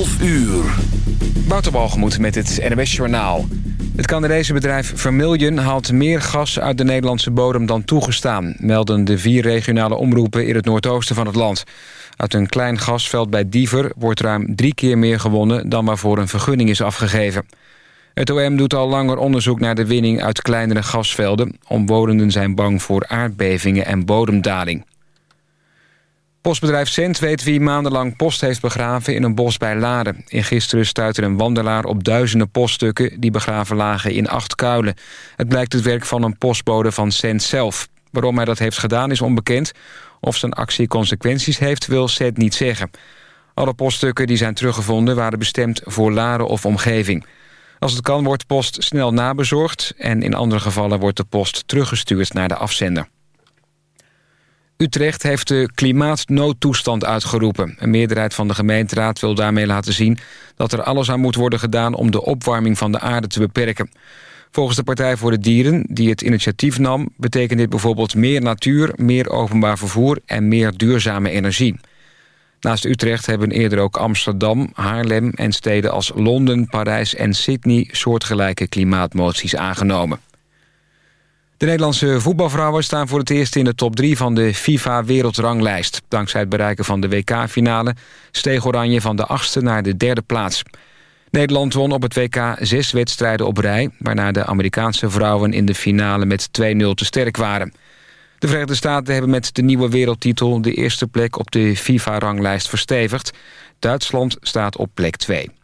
12 uur. Wouterbalgemoed met het NWS Journaal. Het Canadese bedrijf Vermilion haalt meer gas uit de Nederlandse bodem dan toegestaan... melden de vier regionale omroepen in het noordoosten van het land. Uit een klein gasveld bij Diever wordt ruim drie keer meer gewonnen... dan waarvoor een vergunning is afgegeven. Het OM doet al langer onderzoek naar de winning uit kleinere gasvelden. Omwonenden zijn bang voor aardbevingen en bodemdaling. Postbedrijf Cent weet wie maandenlang post heeft begraven in een bos bij Laren. In gisteren stuitte een wandelaar op duizenden poststukken... die begraven lagen in acht kuilen. Het blijkt het werk van een postbode van Cent zelf. Waarom hij dat heeft gedaan is onbekend. Of zijn actie consequenties heeft, wil Cent niet zeggen. Alle poststukken die zijn teruggevonden waren bestemd voor Laren of omgeving. Als het kan wordt post snel nabezorgd... en in andere gevallen wordt de post teruggestuurd naar de afzender. Utrecht heeft de klimaatnoodtoestand uitgeroepen. Een meerderheid van de gemeenteraad wil daarmee laten zien... dat er alles aan moet worden gedaan om de opwarming van de aarde te beperken. Volgens de Partij voor de Dieren, die het initiatief nam... betekent dit bijvoorbeeld meer natuur, meer openbaar vervoer... en meer duurzame energie. Naast Utrecht hebben eerder ook Amsterdam, Haarlem en steden als Londen, Parijs en Sydney... soortgelijke klimaatmoties aangenomen. De Nederlandse voetbalvrouwen staan voor het eerst in de top 3 van de FIFA-wereldranglijst. Dankzij het bereiken van de WK-finale steeg Oranje van de achtste naar de derde plaats. Nederland won op het WK zes wedstrijden op rij... waarna de Amerikaanse vrouwen in de finale met 2-0 te sterk waren. De Verenigde Staten hebben met de nieuwe wereldtitel... de eerste plek op de FIFA-ranglijst verstevigd. Duitsland staat op plek 2.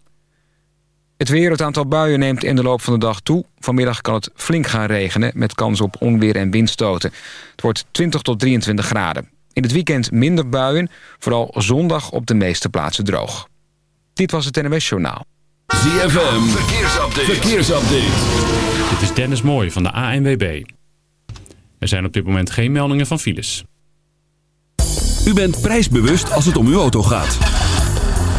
Het weer, het aantal buien neemt in de loop van de dag toe. Vanmiddag kan het flink gaan regenen met kans op onweer en windstoten. Het wordt 20 tot 23 graden. In het weekend minder buien, vooral zondag op de meeste plaatsen droog. Dit was het NMS Journaal. ZFM, verkeersupdate. verkeersupdate. Dit is Dennis Mooij van de ANWB. Er zijn op dit moment geen meldingen van files. U bent prijsbewust als het om uw auto gaat.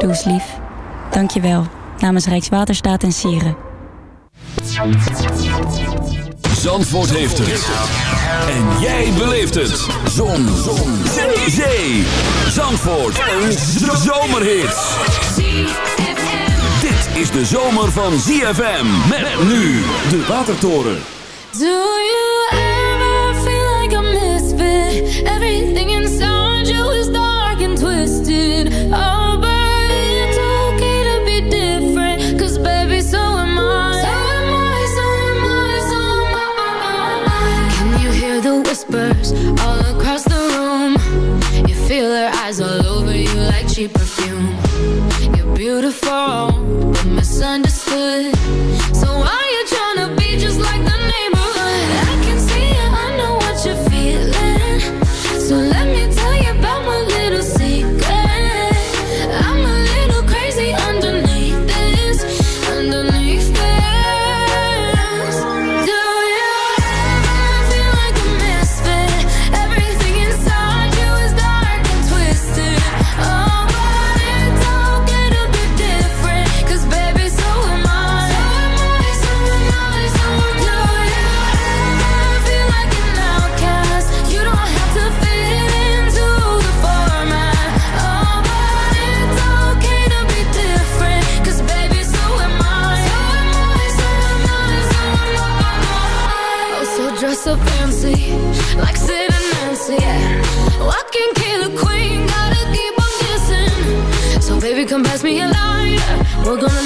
Doe eens lief. Dank je wel. Namens Rijkswaterstaat en Sieren. Zandvoort heeft het. En jij beleeft het. Zon. Zon. Zee. Zee. Zandvoort. Een zomerhit. Dit is de zomer van ZFM. Met nu de Watertoren. Do you ever feel like a misfit? Everything inside beautiful, misunderstood. We're gonna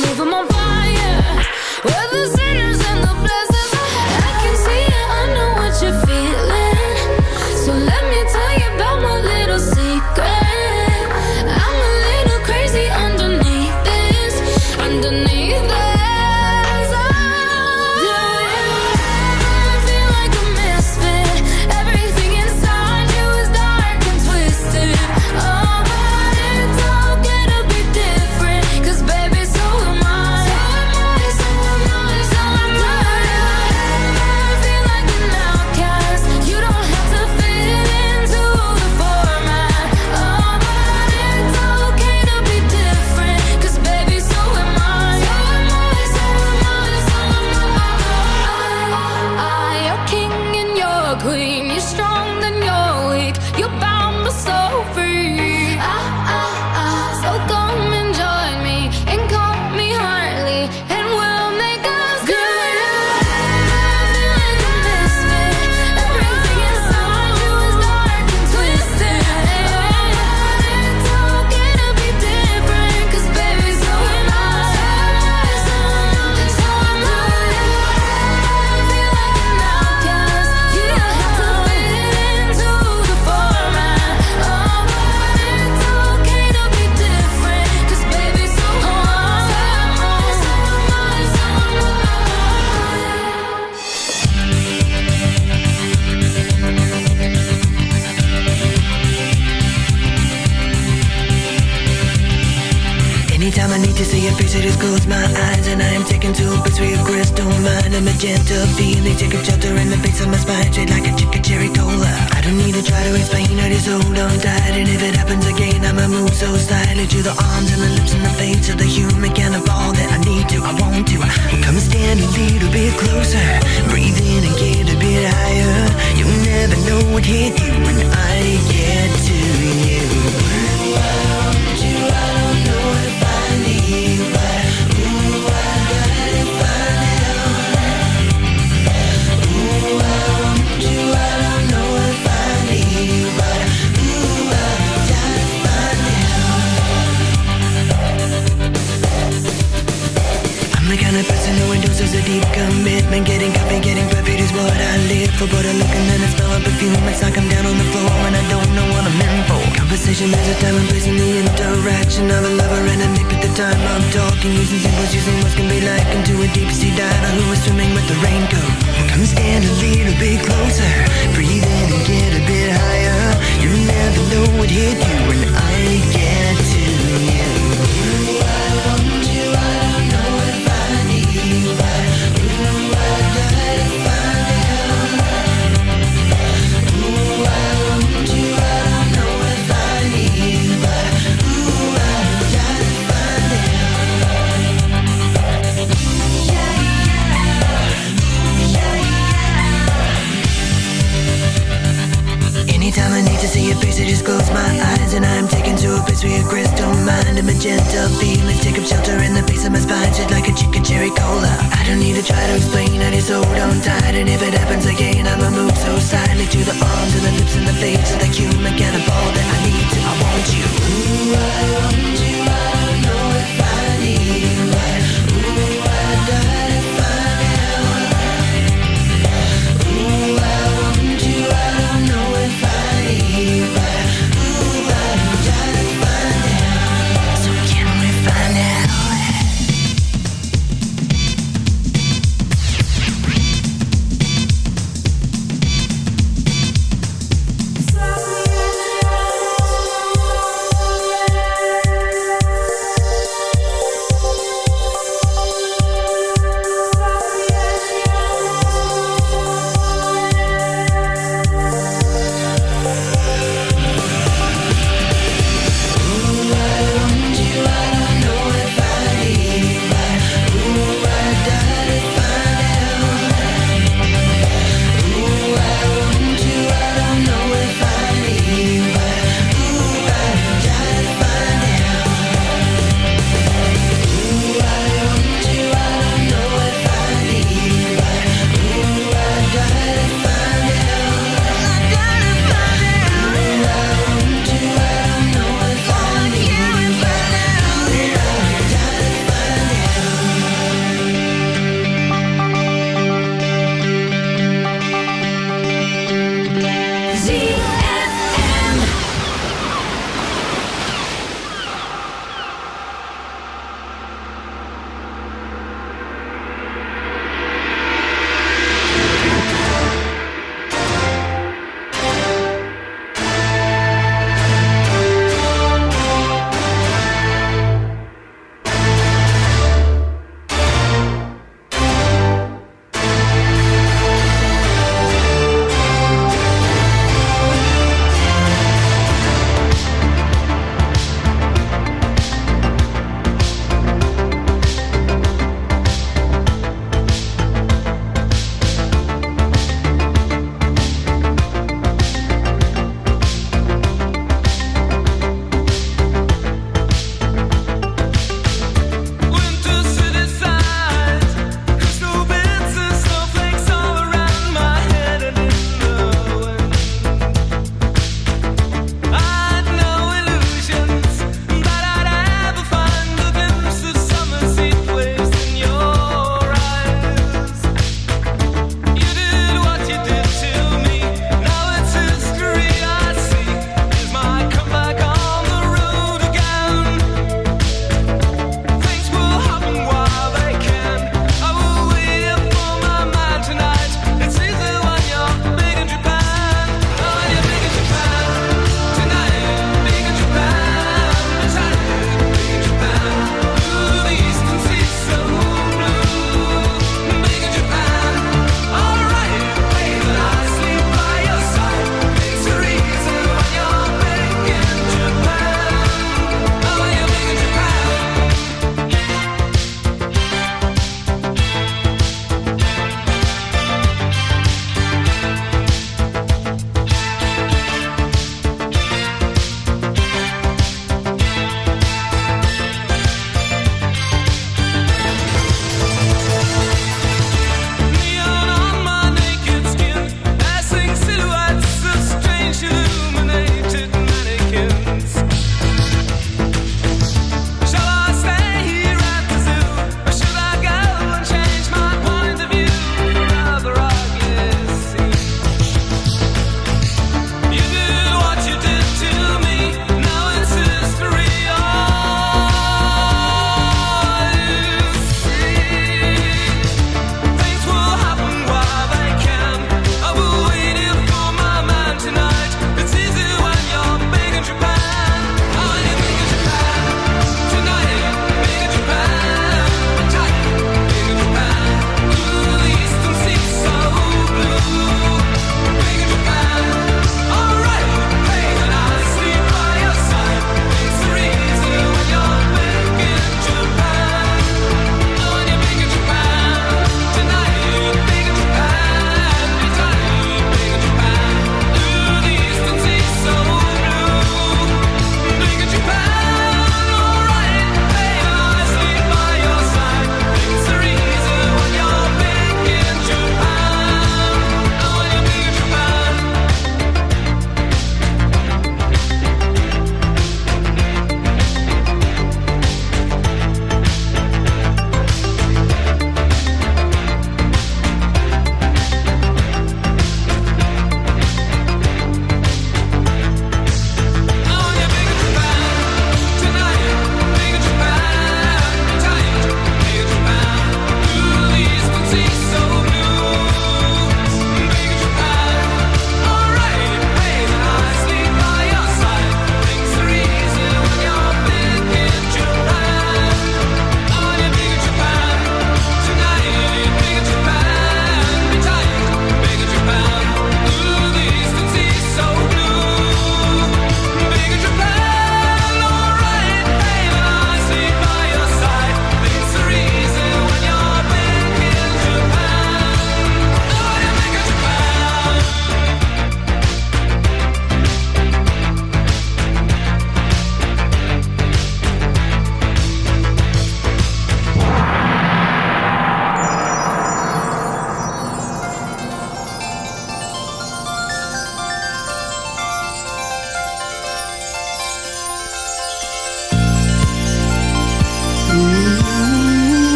closer, breathe in and get a bit higher. You'll never know what hit you.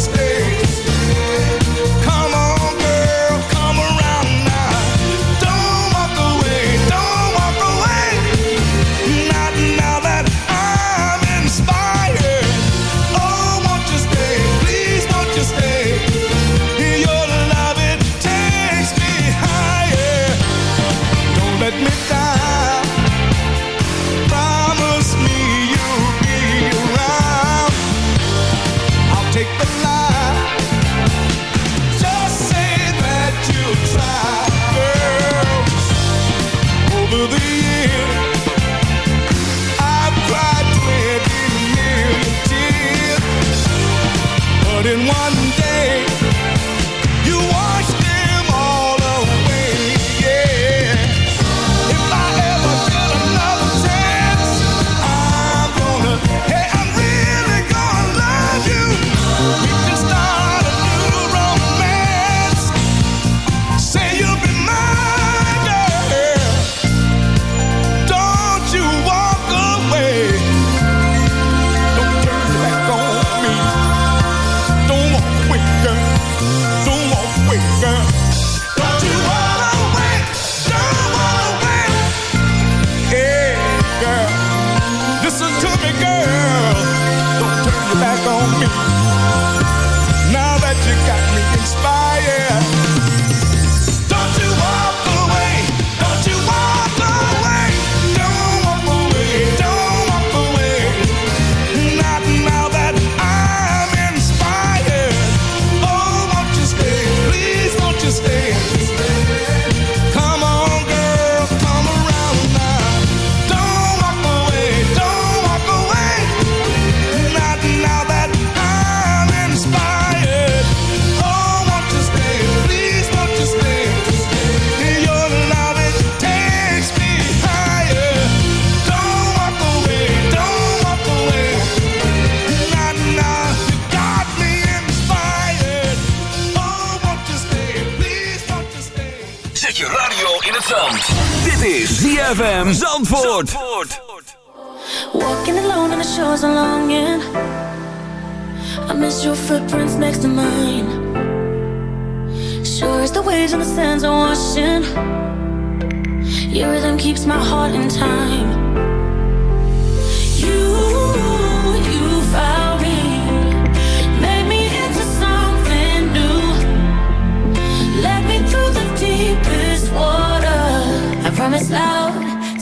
just Zandvoort. Zandvoort. Walking alone on the shores of longing. I miss your footprints next to mine. Sure as the waves and the sands are washing. Your rhythm keeps my heart in time. Promise love.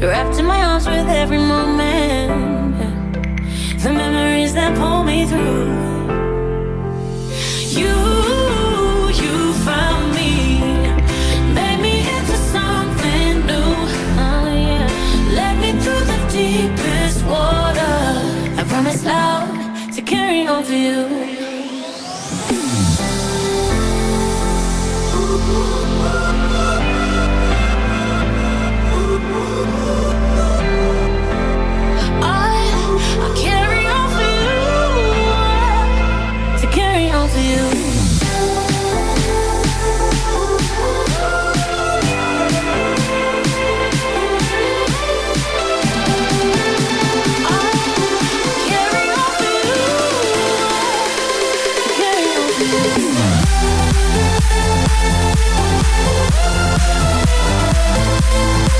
Wrapped in my arms with every moment. The memories that pull me through. You, you found me. Made me into something new. Oh, yeah. Led me through the deepest water. I promise love to carry on for you.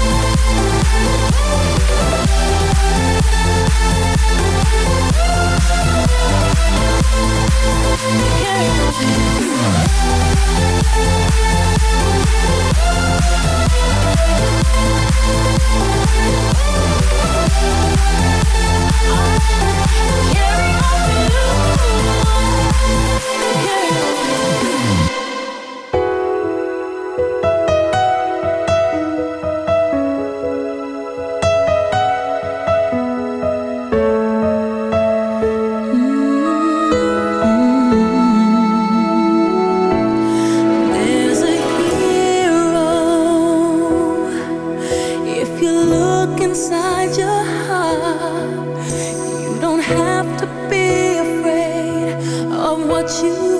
Yeah. you look inside your heart, you don't have to be afraid of what you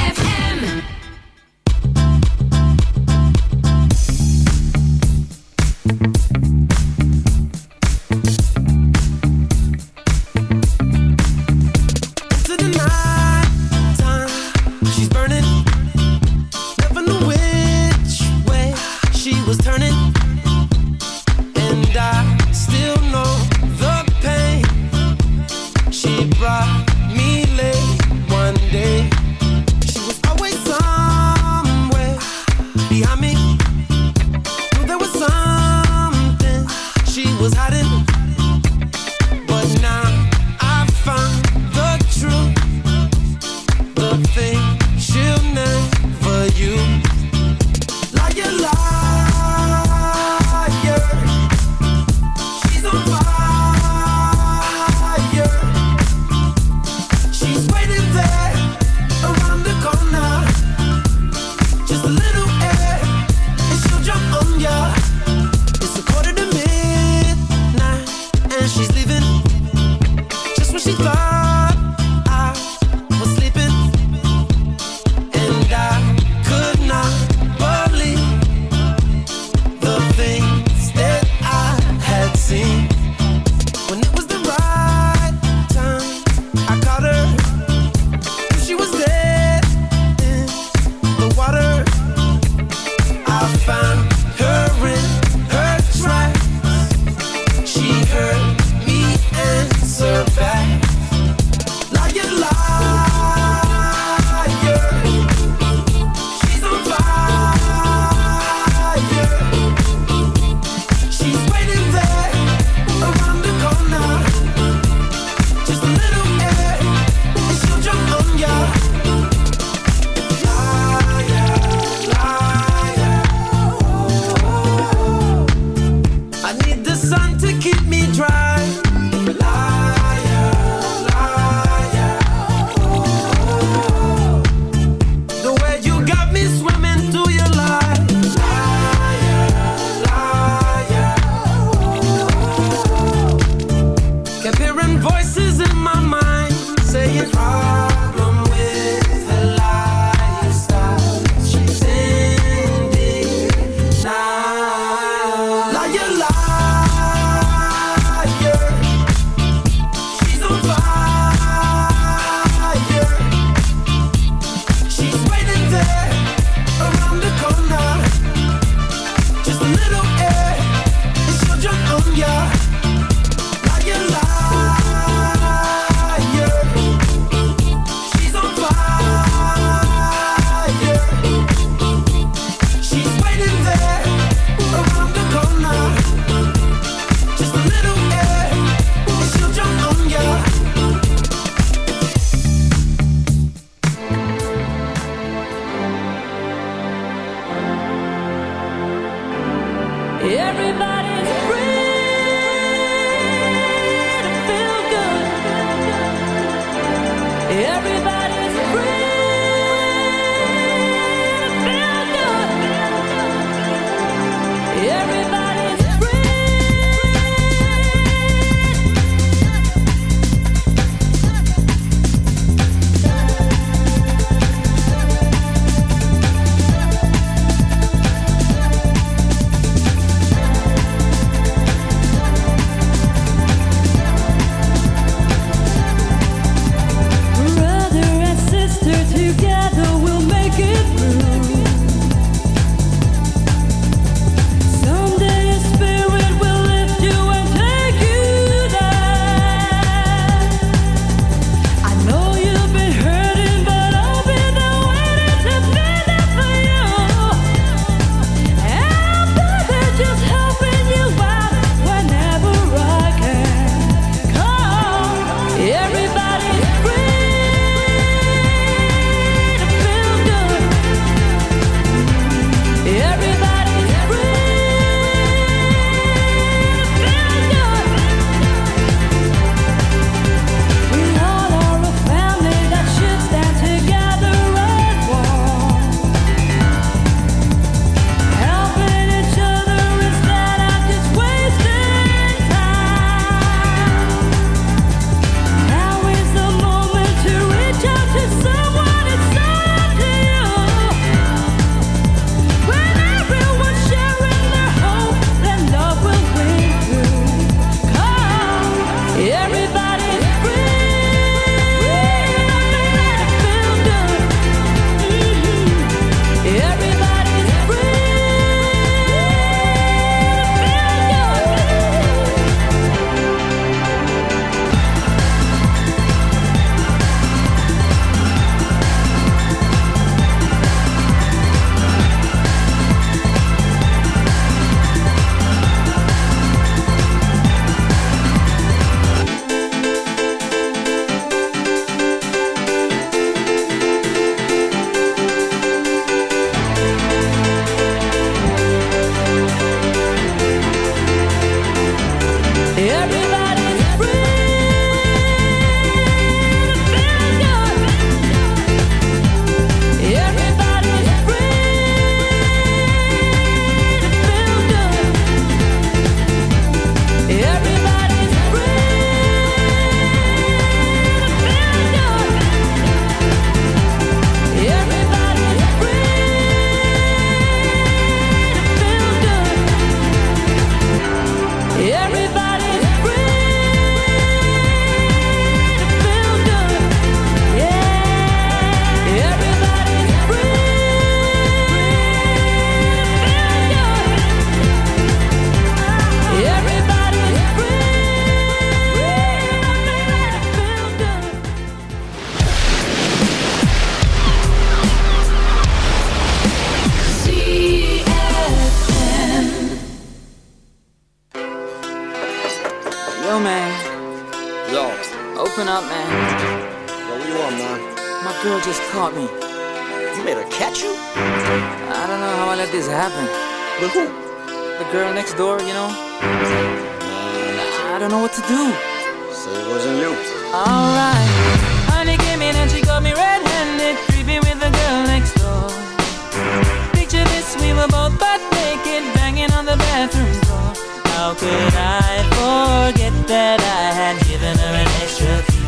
How could I forget that I had given her an extra key?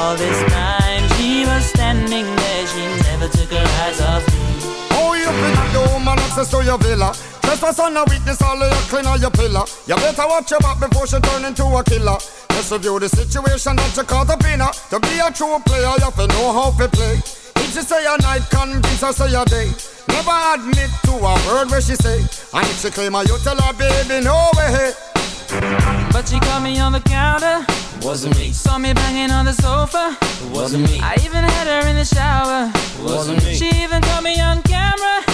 All this time she was standing there, she never took her eyes off me. Oh, you the woman access to your villa? Trespass on a weakness, all of your clean on your pillar. You better watch your back before she turn into a killer. Just review the situation that you caught up in. To be a true player, you have to know how to play. If she say a night, convince her say a day. Never admit to a word where she say. And if she claim her, you tell her, baby, no way. But she caught me on the counter. Wasn't me. Saw me banging on the sofa. Wasn't me. I even had her in the shower. Wasn't me. She even caught me on camera.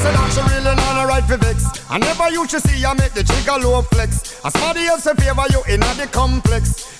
Say that she really not a right for vex. I never used to see I make the trigger low flex. As somebody else in favor you in the complex.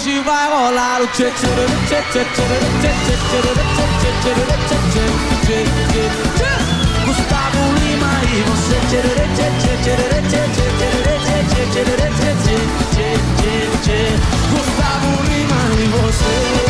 tchê tchê Gustavo Lima e você tchê tchê tchê tchê tchê tchê tchê tchê tchê tchê tchê tchê tchê tchê Gustavo Lima e você